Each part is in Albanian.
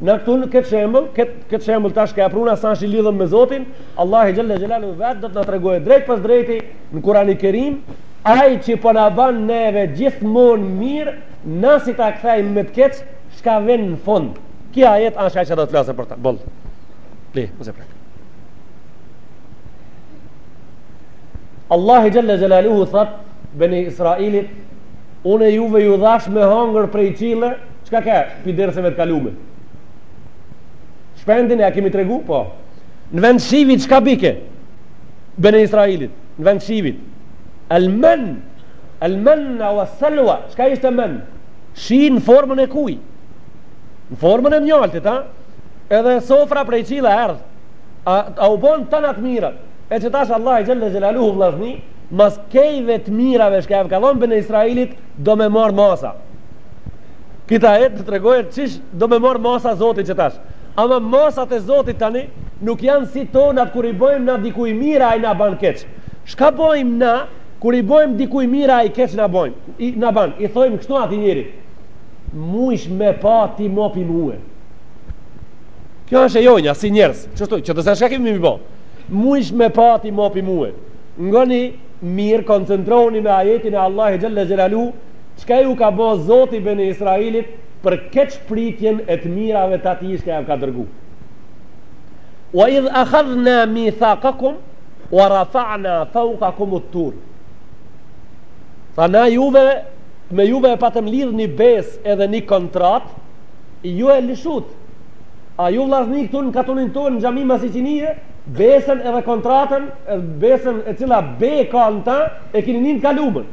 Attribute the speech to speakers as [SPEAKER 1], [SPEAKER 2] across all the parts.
[SPEAKER 1] Na këtu në këtë shembull, këtë këtë shembull tash që e pruna sa është i lidhur me Zotin, Allahu xhalla xhelalu vet do të na tregojë drejtpërsëdrejti në Kur'anin e Kerim, ai që po na ban neve gjithmonë mirë, na si ta kthejmë me të keq, çka vjen në fund. Kjo ajet është ajo që do të flasë për ta. Boll. Le, mos e prek. Allahu xhalla xhelalu thot Beni Israilit, unë juve ju dhash me hangër prej qille, Çka ka pi derseve të kalume? Shpendin e a kemi tregu? Po. Në vend shivit, çka bike? Beni Israilit. Në vend shivit. El men, el men në wa selwa. Çka ishte men? Shi në formën e kuj. Në formën e mjaltit, ha? Edhe sofra prej qilla erdh. A, a u bon tana t'mirat. E që tash Allahi xhelle xhelaluhu vllazni, mas kejve të mirave shka jav ka lon Beni Israilit, do me marr masa. Këtë ajet të tregojë çish do me marr masa Zoti që tash. Ama masat e Zotit tani nuk janë si tonat kur i bojmë na dikuj mirë ai na ban keq. Çka bojmë na kur i bojmë dikuj mirë ai keq na bojmë. I na ban, i thojmë kështu atij njeri. Mujsh me pa ti mo pi mue. Kjo është e jonja si njerëz. Çështoj, që të sa shka kim m'i bë. Mujsh me pa ti mo pi mue. Ngoni mirë, koncentroni me ajetin e Allahit xhalla xhelalu Çka iu ka bo Zoti Beni Israilit për keqpritjen e të mirave t'Atij shka jav ka dërgu? Wa idh akhadhna mithaqakum wa rafa'na fawqakum at-tur. Tha na juve, me juve e patëm lidh ni besë edhe ni kontratë, ju e lëshut. A ju vllazni këtu në katunin tonë në xhami mas iqindie, besën edhe kontratën, besën e cila be ka në ta, e kini nin të kalumën.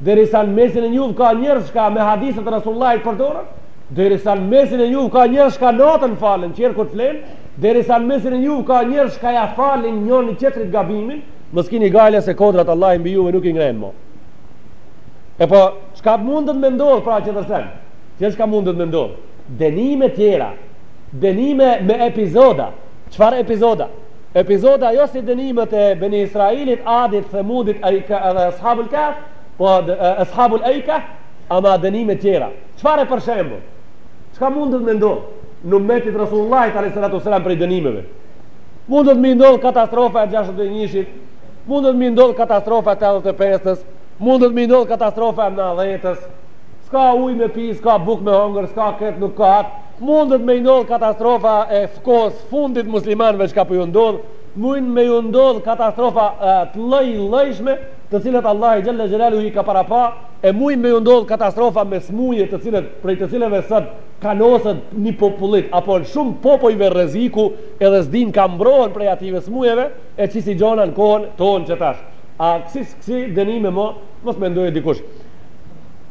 [SPEAKER 1] Derisa në mesin e juve ka njerëz shka me hadithe të Rasulullahit përdoren, derisa në mesin e juve ka njerëz shka natën falen, qerët kur t'flenë, derisa në mesin e juve ka njerëz shka ja falin njoni qetrit gabimin, mos kini gajle se kodrat Allahi mbi juve nuk i ngren mo. E po, çka mundet me ndodhë pra që të sen? Qe çka mundet me ndodhë? Dënime tjera, dënime me epizoda. Çfar epizoda? Epizoda jo si dënimet e Beni Israilit, Adit, Themudit, Aika edhe Ashabul Kaf, po Ashabul Aika, ama dënime tjera. Çfarë për shembull? Çka mundet me ndodh në ummetit Rasulullah sallallahu alaihi wasallam prej dënimeve? Mundet me ndodh katastrofa e 61-shit, mundet me ndodh katastrofa e 85-s, mundet me ndodh katastrofa e 90-s. S'ka ujë me pi, s'ka bukë me hongër, s'ka këtë, nuk ka atë. Mundet me i ndodh katastrofa e kohës fundit muslimanëve çka po ju ndodh, mujn me ju ndodh katastrofa të lloj llojshme të cilat Allahu xhalla xhelaluhu i ka parapa, e mujn me ju ndodh katastrofa me smuje të cilat prej të cilave sot kanoset ni popullit apo shum popujve rreziku edhe sdin ka mbrohen prej atyne smujeve e qysh gjona në kohën tonë që tash. A ksi ksi dënime mo mos mendojë dikush.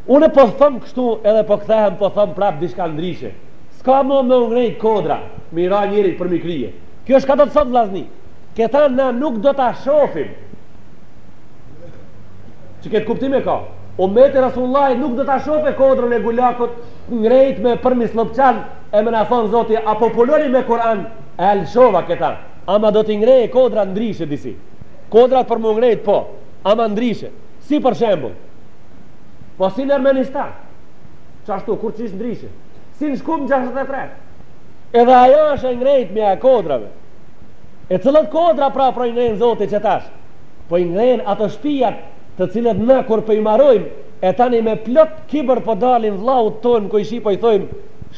[SPEAKER 1] Unë po thom kështu edhe po kthehem po thom prapë diçka ndryshe. Ska mo me u ngrejt kodra, me i ra njerit përmi krye. Kjo çka do të thot vllazni. Këta na nuk do ta shofim. Që këtë kuptim e ka. Ummeti i Resulullahit nuk do ta shofe kodrën e Gulakut ngrejtme përmi Sllupçan e me na thonë zoti a po punoni me Kuran a lëshova këta. Ama do të ngrejet kodra ndryshe disi. Kodra për me u ngrejt po. Ama ndryshe. Si për shembul. Po si në Armenistan. Qashtu, kurqysh ndryshe. Si në Shkup më 63. Edhe ajo është e ngrejtmja e kodrave. E cilat kodra pra po i ngren zoti që tash. Po i ngrejnë ato shpijat të cilat na kur po i marojmë. E tani me plot kibër po dalim vllaut tonë kojshi po i thojmë.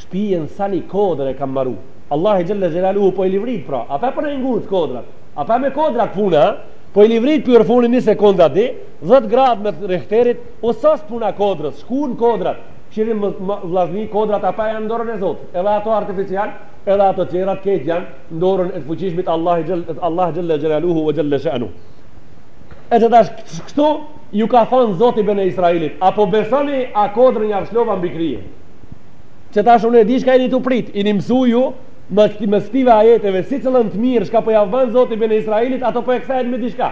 [SPEAKER 1] Shpijen sa një kodrë e kam maru. Allahi xhelle xhelaluhu po i lëvrit pra. A pa po i ngret kodrat. A pa me kodrat puna. Po i lëvrit për ni sekonda di. Dhjetë gradë me Rihterit, po s'është puna kodrës, shkunë kodrat, këshilli më më Vllazni kodrat ato janë në dorën e Zotit, edhe ato artificial, edhe ato tjerat kejt janë në dorën e të fuqishmit Allahi xhel Allah xhelle xhelaluhu ve xhelle she'nu. E të tash kështu ju ka thënë Zoti beni Israilit, a po besoni a kodrën ja lëshova mbi krye. Që tash unë e di çka jeni tu prit, i keni msu ju me këti me ktyne ajeteve, si cilën të mirë, çka po ja bën Zoti beni Israilit, ata po e kthejnë me diçka.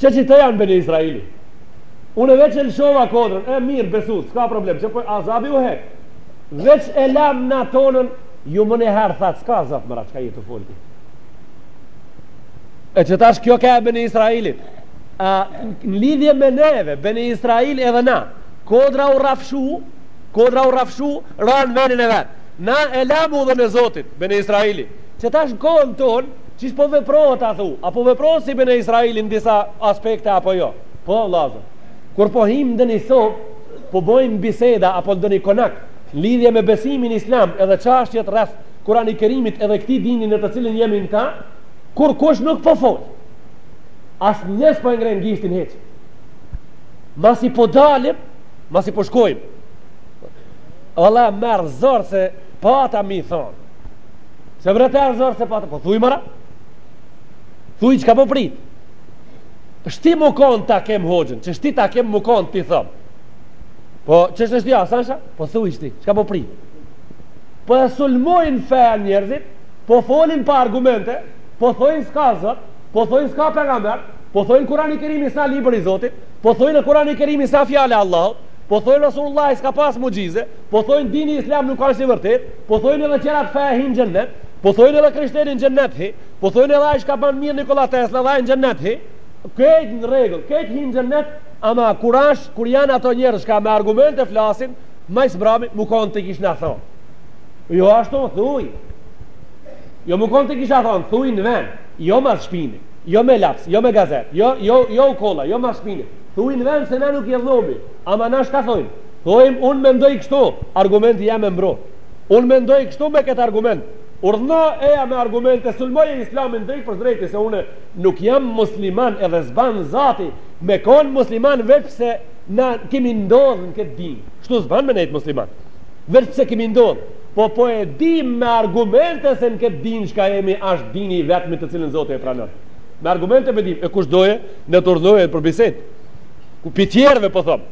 [SPEAKER 1] Që qita janë beni Izraeli Unë veç e lëshova kodrën E mirë besum, s'ka problem Qe po, azabi u hek Veç e lam na tonën Ju menjëherë thatë, s'ka zot more Çka je tu fol ti E që tash kjo ka e beni Izraelit A, në lidhje me neve Beni Izraeli edhe na Kodra u rrafshu Kodra u rrafshu Ra në venin e vetë Na e lam udhën e zotit Beni Izraeli Që tash në kohën tonë, qysh po veprohet a thu, a po veprohet si beni Izraeli në disa aspekte apo jo? Po, vëllazër. Kur po hijm në një sobë, po bëjmë biseda apo në një konak, në lidhje me besimin islam edhe çashtjet rreth Kurani Kerimit edhe këti dini në të cilin jemi në ta, kurkush nuk po fol. Asnjë s'po e ngrenë gishtin hiç. Masi po dalim, masi po shkojmë. Valla more zor se pata me i thonë. Se vre të zor se patë, po thuj mëra. Thuj që ka po prit. Shti më konë ta kem hoxën, që shti ta kem më konë ti thëmë. Po, që shtë është ja, Sasha? Po thuj shti, që ka po prit. Po e sulmojnë fenë njerëzit, po folin pa argumente, po thojnë s'ka zot, po thojnë s'ka pejgamber, po thojnë kurani kerimi s'a libër i zotit, po thojnë kurani kerimi s'a fjalë e Allahut, po thojnë Rasulullah s'ka pas muxhize, Po thojnë dini islam nuk është i vërtet, po thojnë edhe tjerat fe hinë n'xhennet, po thojnë edhe krishteni n'xhennet hin, po thojnë edhe ai çka banë mirë Nikola Tesla dhe ai n'xhennet hin, këtë në rregull, këta hinë n'xhennet, ama kur ashtë, kur janë ato njerëz çka me argumente flasin, ma i sëbrami, mu konë të kishë në thonë. Jo ashtu, thuj. Jo me konë të kishna thonë, thuj në vend, jo ma shpini, jo me laps, jo me gazet, jo, jo, jo u kolla, jo ma shpini, thuj në vend se na nuk i dhëmi, ama na çka thujmë, Thojmë unë mendoj kështu, argumenti jem e mbron. Unë mendoj kështu me këtë argument. Urdhna eja me argumente sulmoje islamin drejtpërdrejti se unë nuk jam musliman edhe s'ban zati me kon musliman veç pse na kemi ndodh në këtë din. Kështu s'ban me nejt musliman. Veç pse kemi ndodh. Po po e dim me argumente se në këtë din çka jemi asht dini i vetmit të cilën Zoti e pranon. Me argumente me dim, e kush dojen të urdhnojen për bisedë. Kur pi tjerëve po thomë.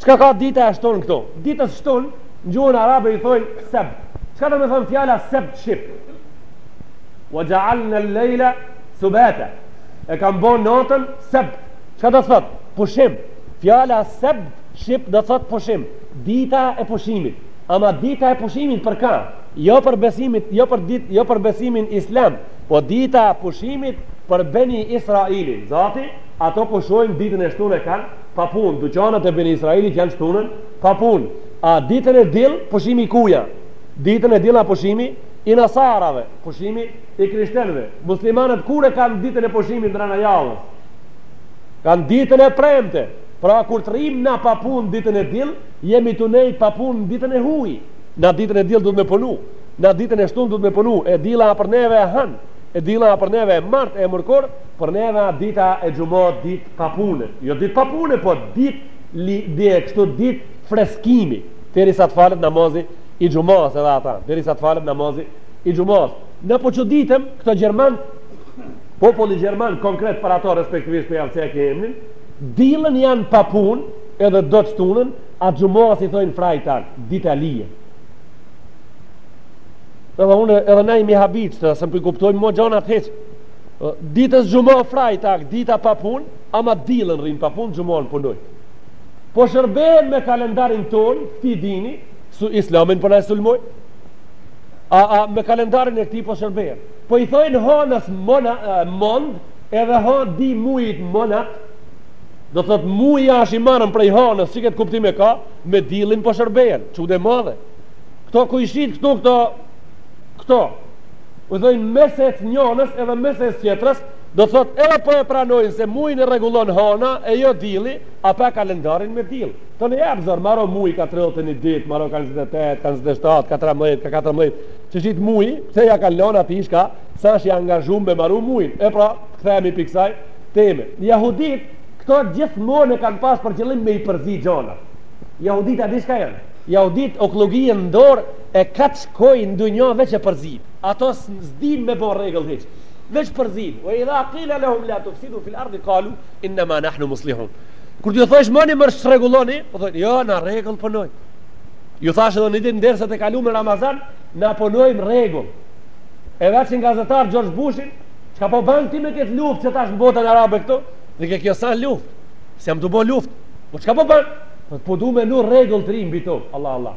[SPEAKER 1] Çka ka dita e shtunë këto? Ditës shtunë, në gjuhën arabe i thojnë sebt. Çka do me thonë fjala sebt shqip? Wa xhealnel-lejle subaten. E kam bo natën sebt. Çka do thot? Pushim. Fjala sebt shqip do thot pushim. Dita e pushimit. Ama dita e pushimit për ka? Jo për besimin, jo për, dit, jo për besimin islam. Po dita e pushimit për beni Israilin. Zati? Ato pushojnë ditën e shtunë e kanë pa punë, dyqanet e Beni Israilit janë shtunën pa punë. A ditën e diell pushimi i kuj a? Ditën e diell a pushimi i nasarave, pushimi i krishtenëve. Muslimanët kur e kanë ditën e pushimit ndrana javës? Kanë ditën e premte. Pra kur të rrim na pa punë ditën e diell, jemi tu nejtë pa punë ditën e huj. Na ditën e diell duhet me punu. Na ditën e shtunë duhet me punu. E dilla a për neve e hënë, e dilla a për neve e martë e mërkurë, Për neve a dita e xhumas ditë pa punë, jo ditë pa punë po ditë lirë ditë kështu ditë freskimi deri sa të falet namazi i xhumas edhe ata deri sa të falet namazi i xhumas na po çuditem këto gjerman populli gjerman konkret për ato respektivisht për javë cek e emnin dillën janë pa pun edhe do të shtunën a xhumas i thojnë Freitag dita e lirë edhe unë edhe na jemi habit se më po i kuptojmë më gjonat heqë Ditës xhuma Freitag dita pa punë, ama dillën rrinë pa punë, xhuman punojnë. Po shërbehen me kalendarin tonë, këti dini, se islamin po na e sulmojnë. A, a me kalendarin e këti po shërbehen. Po i thojnë hanës mona, mond, edhe a di mujit monat, do thot muji është i marrën prej hanës, qikët kuptim e ka, me dillin po shërbehen, çudi e madhe. Këto kojshitë, këto, këto, këto, u thojnë mesec njonës edhe mesec tjetrës, do të thotë edhe po e pranojnë se mujin e rregullon hana e jo dielli, a pa kalendarin me diell. Thonë jep zor, maro muji ka tridhjetë e një ditë, maro ka njëzet e tetë, ka njëzet e shtatë, ka trembëdhjetë, ka katërmbëdhjetë, që gjithë muji, pse ja kanë lënë atij çka s'është i angazhum me maru mujin. E pra, të kthehemi pi kësaj teme. Jahuditë, këto gjithmonë e kanë pas për qëllim me i përzi gjanat. Jahuditë a di çka janë? Jahuditë okllagijën në dorë e ka, çka n'dunja veç e përzin. Ato s'din me ba rregull hiç. Veç përzin. Wa idha qila lahum la tufsidu fil ardhi qalu innama nahnu muslihun. Kur t'ju thosh moni mor çrregulloni, po thonë jo na rregull punojmë. Ju thashë edhe një ditë n'dersat e kalum në Ramazan, na punojmë rregull. E vet një gazetar George Bushin, çka po bën ti me këtë luftë që tash në botën arabe këtu? Dhe ke kjo s'a luftë? S'jam tu bo luftë. Po çka po bën? Po po du me vnu rregull të ri mbi tokë. Allah Allah.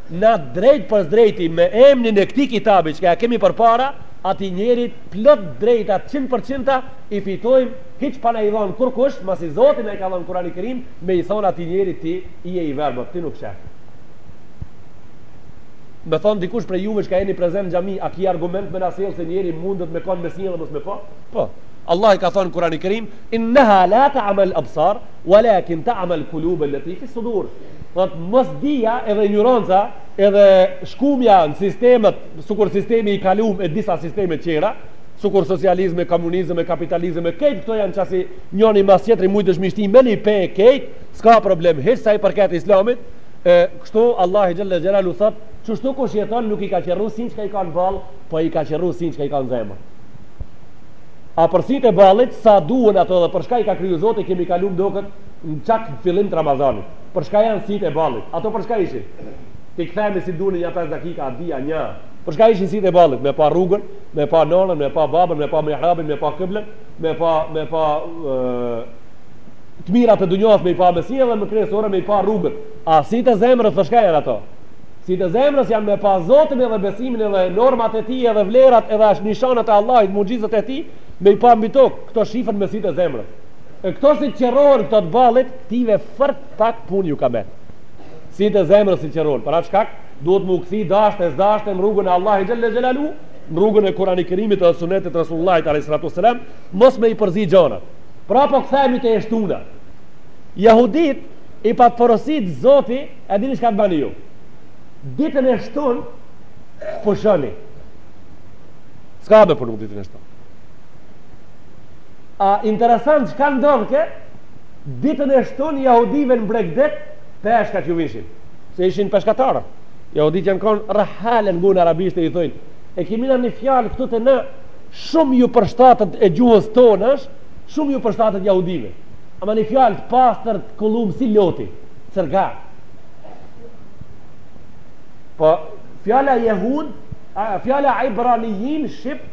[SPEAKER 1] Na drejtpërdrejti me emnin e këtij kitabi çka e kemi përpara, atij njeri plot drejta qind për qind i fitojmë hiç pa na i dhanë kurrkush, masi Zoti na i ka dhanë n'Kurani Kerim me i thonë atij njeri ti je i verbër, ti nuk sheh. Me thonë dikush prej juve çka jeni prezent në xhami, a ki argument me na sjellë se njeri mundet me kon me si edhe mos me pa? Po. Allahi ka thonë në Kurani Kerim, Innaha la ta'mal absar, walakin ta'mal kulub allati fis sudur. Thot mosdija edhe injoranca edhe shkumja në sistemet, sukur sistemi i kalum e disa sisteme tjera, sukur socializm e komunizm e kapitalizm e kejt këto janë qasi njani mas tjetri mujsh me i shti me një pe kejt, s'ka problem hiç sa i përket islamit, e kështu Allahi xhelle xhelaluhu thot, qështu kush jeton nuk i ka qërru sin çka i ka në ballë, po i ka qërru sin çka i ka në zemër. A për sitë e ballit, sa duhen ato dhe për çka i ka kriju Zoti, kemi kalum do këtë, Në çak në fillim të Ramazanit. Për çka janë sitë e ballit? Ato për çka ishin? T'i kthehemi si duni nja pesë dakika a dija nja. Për çka ishin sitë e ballit? Me pa rrugën, me pa nënën, me pa babën, me pa mihrabin, me pa kiblen, me pa me pa të mirat e dunjas me i pa me si edhe më kryesore me i pa rrugën. A sitë e zemrës për çka janë ato? Sitë e zemrës janë me pa Zotin edhe besimin edhe normat e tij edhe vlerat edhe as nishanat e Allahit, muxhizat e tij, me i pa mbi tokë. Këto shifen me sitë e zemrës. E këto si të qërohen këto të ballit, ti ve fort pak punë ju ka me. Se të zemrës si qërohen, për atë shkak duhet m'u kthy dashtë e s'dashtë në rrugën e Allahit Xhelle Xhelaluhu, në rrugën e Kur'ani Kerimit dhe Sunetit Resulullahit A.S. Mos me i përzi gjanat. Pra po kthehmi te e shtuna. Jahudit i pat porosit zoti e dini çka të bani ju. Ditën e shtun pushoni. S'ka me punu ditën e shtun. A interesant çka ndodhke? Ditën e shtunë jahudive në bregdet peshkat ju vishin. Se ishin peshkatarë. Jahudit janë kon rehale në gjuhën arabishte i thojnë. E kemi ne një fjalë këtu te na shumë ju përshtatet e gjuhës tonë është, shumë ju përshtatet jahudive. Ama një fjalë të pastër të kullume si loti, cerga. Po, fjala jehud, fjala ibranijin, shqip,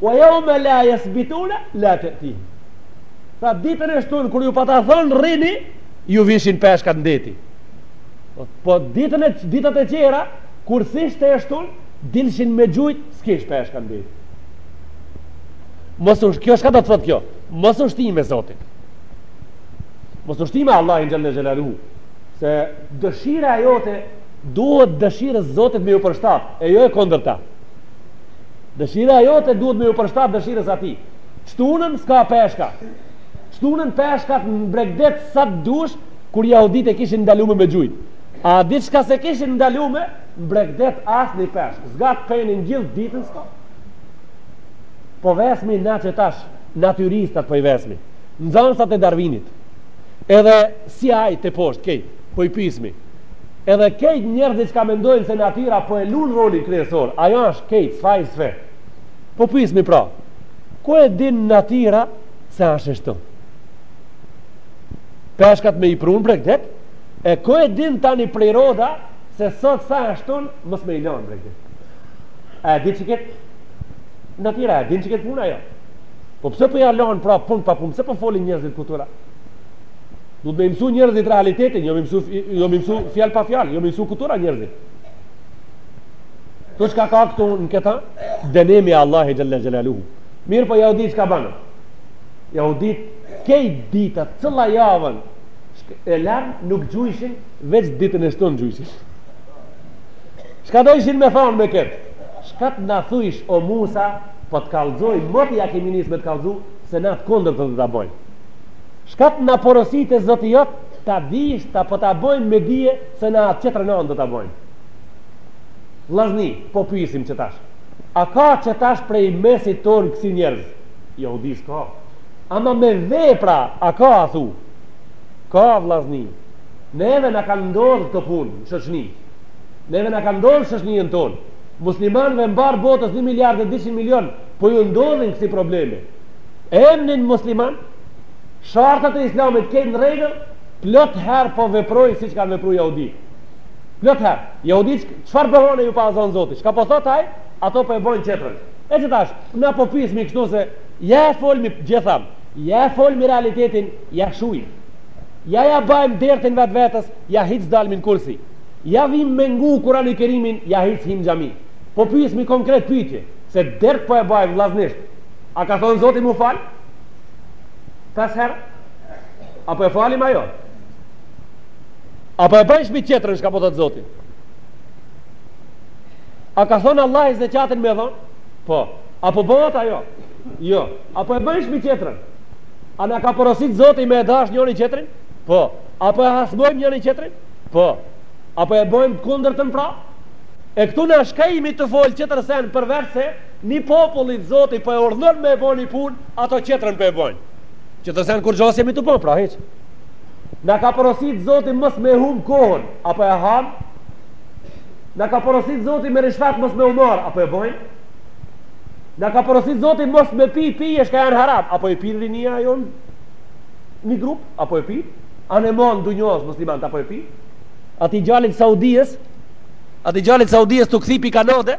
[SPEAKER 1] Wa yawma la yasbituna la ta'tihim. Tha ditën e shtunë kur ju pat thon rrini, ju vishin peshkat n'deti. Po, po ditën e ditët e tjera kur s'ishte e shtunë, dilshin me gjujt, s'kish peshka n'deti. Kjo çka do të thotë kjo? Mos u shtini me Zotin. Mos u shtini me Allahin xhelle xhelaluhu. Se dëshira jote duhet dëshirës Zotit me ju përshtat, e jo e kundërta. Dëshira jote duhet me ju përshtat dëshirës atij. Shtunën s'ka peshka. Shtunën peshkat në bregdet sa të dush, kur jahudit e kishin ndalume me gjujt. A ditë çka s'e kishin ndalume, në bregdet asnjë peshk. Zgate penin gjithë ditën s'ka. Po vesmi na qe tash, natyristat po i vesmi. Nxanësat e Darvinit. Edhe si ai te poshtë, krejt, po i pysmi. Edhe krejt njerzit çka mendojn se natyra po e lun rolin kryesor ajo asht krejt sfaj sfe po pysmi pra ku e din natyra se asht e shtunë peshkat me i prun n'bregdet e ku e din tani priroda se sot s'a e shtun mos me i lan n'bregdet a e din qeket natyra e din qeket punë jo po pse po ja lan pra pun pa pun pse po folin njerzit kuturu Duhet me i mësu njerëzit realitetin, jo me i mësu, jo me mësu fjalë pa fjalë, jo me i mësu kuturu njerëzit. Kush çka ka këtu në këta? Dënimi i Allahit xhelle xhelaluhu. Mirëpo jahudit çka banë? Jahudit krejt ditët, cillë javën, e lanë nuk gjujshin, veç ditën e shtunë gjujshin. Çka dojshin me thonë me këtë? Çka të na thujsh o Musa, po të kalzoj, me të ja kemi nis me të kalzu, se na të kundër të të të bojnë. Çka të na porosit Zoti jot, ta dish, ta po ta bëjmë me dije se na atë qetrën do ta bajmë. Vllazni, po pyesim që tash. A ka që tash prej mesit tonë kësi njerëz? Jahudi s'ka. Ama me vepra, a ka a thu? Ka vllazni. Neve na kanë ndodhë këto punë, në shoqni. Neve na kanë ndodhë shoqninë tonë. Muslimanve mbarë botës 1 miliard e 200 milion, po ju ndodhin kësi probleme. Emnin musliman, Shartat e islamit kejt në rregull, plot herë po veprojnë siç kanë vepruar jahudit. Plot herë, jahudit çfarë bëhane ju pa zanë Zoti? Çka po thot ai? Ato po e bojnë çetrën. E që tash, na po pysmi kështu se ja e folmi gjithanë, ja e folmi realitetin, ja shuj. Ja ja bajmë dertin vetvetes, ja hiç s'dalmi në kursi. Ja vim me ngu Kurani Kerimin, ja hiç s'him xhami. Po pysmi konkret pytje, se dert po e bajmë vllaznisht. A ka thonë Zoti mu falë? Pesë herë A po e falim a jo A po e bajshmi qetrën Shka po thotë Zoti A ka thonë Allahi zekatin me dhonë Po A po bohet ajo Jo A po e bajshmi qetrën A na ka porosit Zoti me e dash njëri tjetrin Po A po e hasmojmë njëri tjetrin Po A po e bojmë kundërtën pra E këtu na s'kajmi të folë tjetër sen Përveç se Ni popullit zoti po e urdhnon me e bo ni pun ato qetrën po e bojn qetër sen kurgjo s'jemi tu bo pra hiç na ka porosit zoti mos me hum kohën a po e ham na ka porosit zoti me rishfet mos me u marr a po e bojn na ka porosit zoti mos me pi pije shka janë haram a po e pin rinia jonë një grup a po e pin anë e mbanë dunjas muslimant a po e pin ati djalit Saudisë ati djalit Saudisë të këthi pi kanode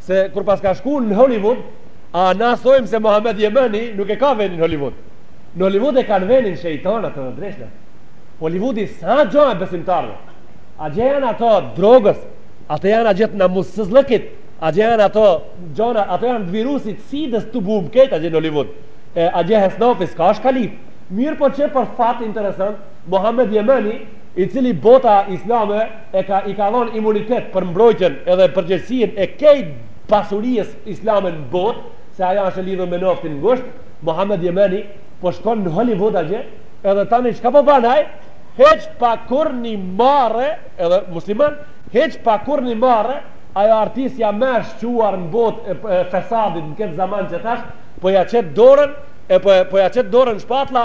[SPEAKER 1] se kur paska shku në Hollywood, a na thojmë se Muhamed Jemeni nuk e ka vendin në Hollywood. Në Hollywood e kanë vendin shejtanat e dreqnit. Hollywoodi s'a gjo e besimtarve. Atje janë ato t'drogës, ato janë atje t'namussëzllëkit, atje janë ato gjona, ato janë të virusit sidës t'u bumë këtë atje në Hollywood. E, atje hesnafis, ka është kalip. Mirëpo që për fat interesant, Muhamed Jemeni i cili bota islame e ka i ka dhënë imunitet për mbrojtjen edhe përgjegjësinë e kejt pasurisë islame në botë, se ajo është e lidhur me naftën ngushtë, Muhamed Jemeni po shkon në Hollywood atje, edhe tani çka po bën ai? Hiç pa kurrë një marre, edhe musliman, hiç pa kurrë një marre, ajo artistja më e shquar në botë e, e fesadit në këtë zaman që tash, po ja qet dorën e po, po ja qet dorën n'shpatlla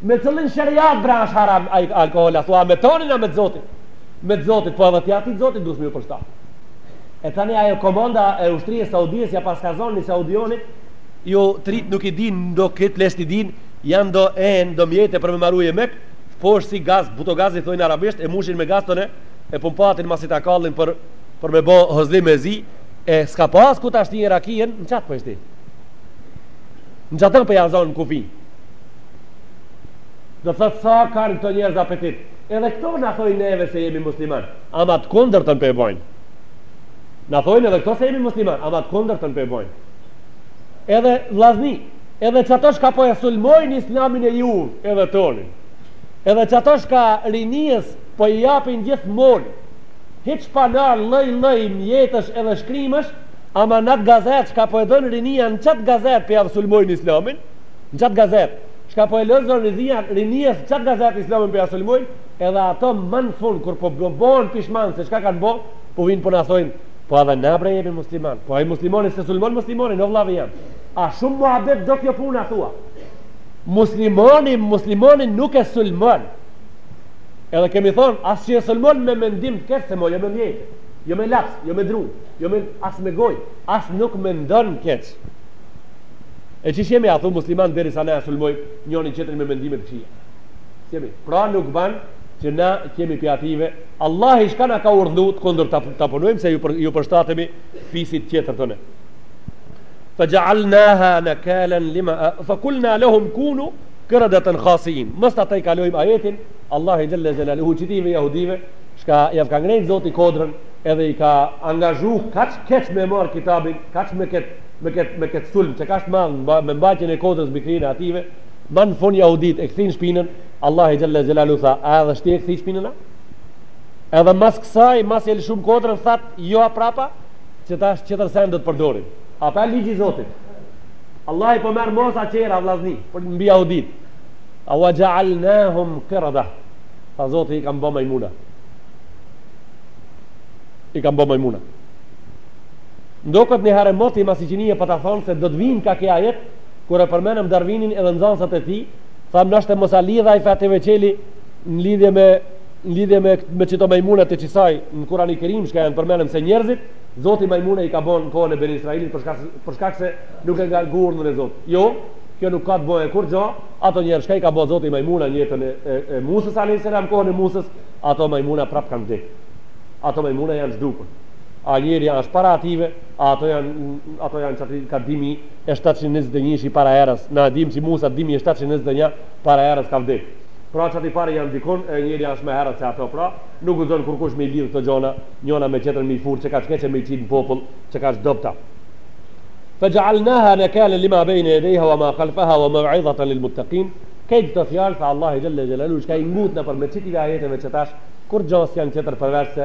[SPEAKER 1] Me cilin sheriat bre është haram alkohol a Thua me tonin a me të zotit Me të zotit Po edhe qati të zotit dush me ju përshtat E tani ajo komanda e ushtrisë Saudijes Ja paska zonë një saudianit Ju t'rit nuk i din ndo këta pleqt i din Janë do enë do mjete për me maru jemek Po është si gaz Butagaz i thojnë arabisht E mushin me gaz tëne E pumpatin masi ta kallin për Për me bo hëzli me zi E s'ka pas ku ta shti rakien Në qatë për po shti Në qatë për po ja zonë në kufi Do thot sa kanë këto njerëz apetit. Edhe këto na thojnë neve se jemi musliman, ama të kundërtën po e bëjnë. Na thojnë edhe këto se jemi musliman, ama të kundërtën po e bëjnë. Edhe vllazni, edhe çato shka po e sulmojnë islamin e vet, edhe tonin. Edhe çato shka rinies po i japin gjithmonë hiç pa nal lloj lloj mjetesh edhe shkrimesh, ama në atë gazet çka po e bënë rinia në çat gazet po ja sulmojnë islamin, Nçat gazet çka po e lexon rinija rinijës nçat gazet islamin po ja sulmojn edhe ato më në fund kur po bohen pishman se çka kan bo po vin po na thojn po edhe na bre jemi musliman po ai muslimani s'e sulmon muslimanin o vllavi jem a shum muhabet do kjo puna thua muslimani muslimanin nuk e sulmon edhe kemi thon as që e sulmon me mendim të keq se mo jo me mjete jo me laps jo me dru jo me as me goj as nuk mendon keq E çysh jemi a thu musliman derisa na sulmojmë njëri tjetrin me mendime të këqija. S'jemi. Pra nuk ban që na kemi pi ative, Allahi shka na ka urdhnu të kundërtën të punojmë se ju, për, ju përshtatemi fisit tjetër tani. Fa xhealnaha nekalen lima, fa kulna lehum kunu kiredeten khasin. Mos ta tejkalojmë ajetin, Allahu xhelle xhelaluhu qitive jahudive, shka jav ka ngrejt zoti kodrën, edhe i ka angazhu kaq keq me marrë kitabin, kaq me ketë me këtë me këtë sulm që kaq madh me mbajtjen e kodrës mbi kryen e ative, më në fund jahudit e kthejnë shpinën, Allahu xhelle xhelaluhu tha, a edhe shti e kthej shpinën a? Edhe mas kësaj, masi e lëshum kodrën, tha, jo a prapa, qetash tjetër sen do të përdorim. A pa ligji Zotit. Allahi po merr masa tjera, vllazni, përmbi jahudit. A wa xhealnahum kireda. Tha Zoti i kam bo majmuna. I kam bo majmuna. Ndoqët njëhere moti masi që nije pata thanë se do të vijnë ka ky ajet, kur e përmenëm Darwinin edhe nxansat e tij, thanë nashte mos a lidhë ai Fehti Veçeli n'lidhje me n'lidhje me me qëto majmuna të qisaj në Kurani Kerim shka janë përmenëm se njerzit Zoti majmuna i ka bo në kohën e Beni Israilit për shkak për shkak se nuk e ndëgjun urdhën e Zotit. Jo, kjo nuk ka të bëjë kurgjo, ato njerëz shka i ka bo Zoti majmuna në jetën e, e, e Musës a.s. kohën e Musës, ato majmuna prap kanë vdekë. Ato majmuna janë zhdukur. A Ilirja është para ative, a ato janë ato janë qaty ka dy mijë e shtatëqind e njëzet e një ishi para erës, na e dimë që Musa dy mijë e shtatëqind e njëzet e një para erës ka vdekë. Pra qaty pari janë dikun e Ilirja është ma herët se ato pra nuk guxon kurkush me i lidhë këto gjona njona me tjetrën me i futë qekaq keq e me i qitë në popull qekaq dobët. Feja'alnaha nakalan lima bejne jedejha wa ma khalfaha wa mev'idhatan lil muttaqin Krejt këto fjalë tha Allahu xhelle xhelaluhu, që kemi ngu nëpërmjet qitive ajeteve qetash kurrgjo s'janë tjetër përveçse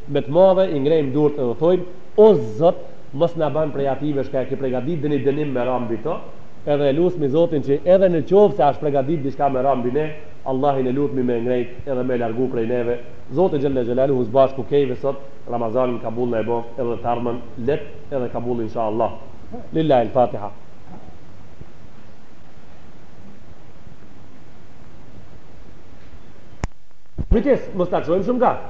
[SPEAKER 1] Me të madhe, i ngrejmë durt edhe thojmë, O Zot, mos na ban prej ative çka e ke pregadit dhe ni dënim me ra mbi to, edhe e lutmi Zotin që edhe në qovë se asht pregadit diçka me ra mbi ne, Allahin e lutmi me e ngrejt edhe me e largu prej neve, Zoti Xhelle Xhelaluhu s'bashku krejve sot Ramazanin kabul na e boft edhe të ardhmen lehtë edhe kabul insha Allah. Lillahi El Fatiha. Kujdes, mos ta çojmë shumë gat.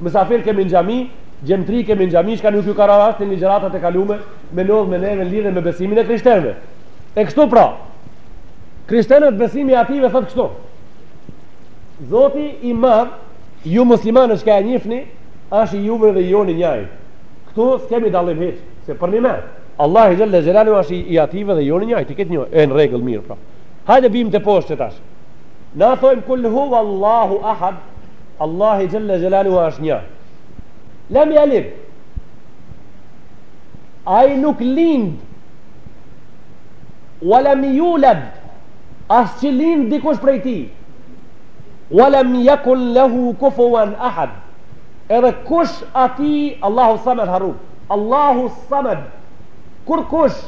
[SPEAKER 1] Mysafir kemi në xhami, xhematli kemi në xhami, çka nuk ju ka ra rast në ligjëratat e kalume me ndodh me neve në lidhje me besimin e krishterëve. E kështu pra, krishterët besimi i ative thotë kështu, Zoti i madh, ju muslimanët çka e njihni, është i juve dhe i joni një. Këtu s'kemi dallim hiç, se për shembull. Allahu xhelle xhelaluhu është i ative dhe i joni një, ti këtë njoh, e në rregull mirë pra. Hajde vijmë ma poshtë qetash. Na thojmë kul huwallahu ahad, Allahi Xhelle Xhelaluhu është një. Lem jelid. Ai nuk lind. We lem juled. As që lind dikush prej tij. We lem jekun lehu kufuan ahad. Edhe kush atij, Allahu samed harrova. Allahu samed. Kurkush,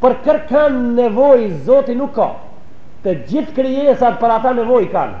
[SPEAKER 1] për kërkan nevojë Zoti nuk ka. Të gjithë krijesat për ata nevojë kanë.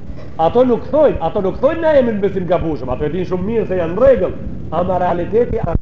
[SPEAKER 1] Ato nuk thojnë, ato nuk thojnë na jemi në besim gabueshëm, ato e dinë shumë mirë se janë në rregull, ama realiteti është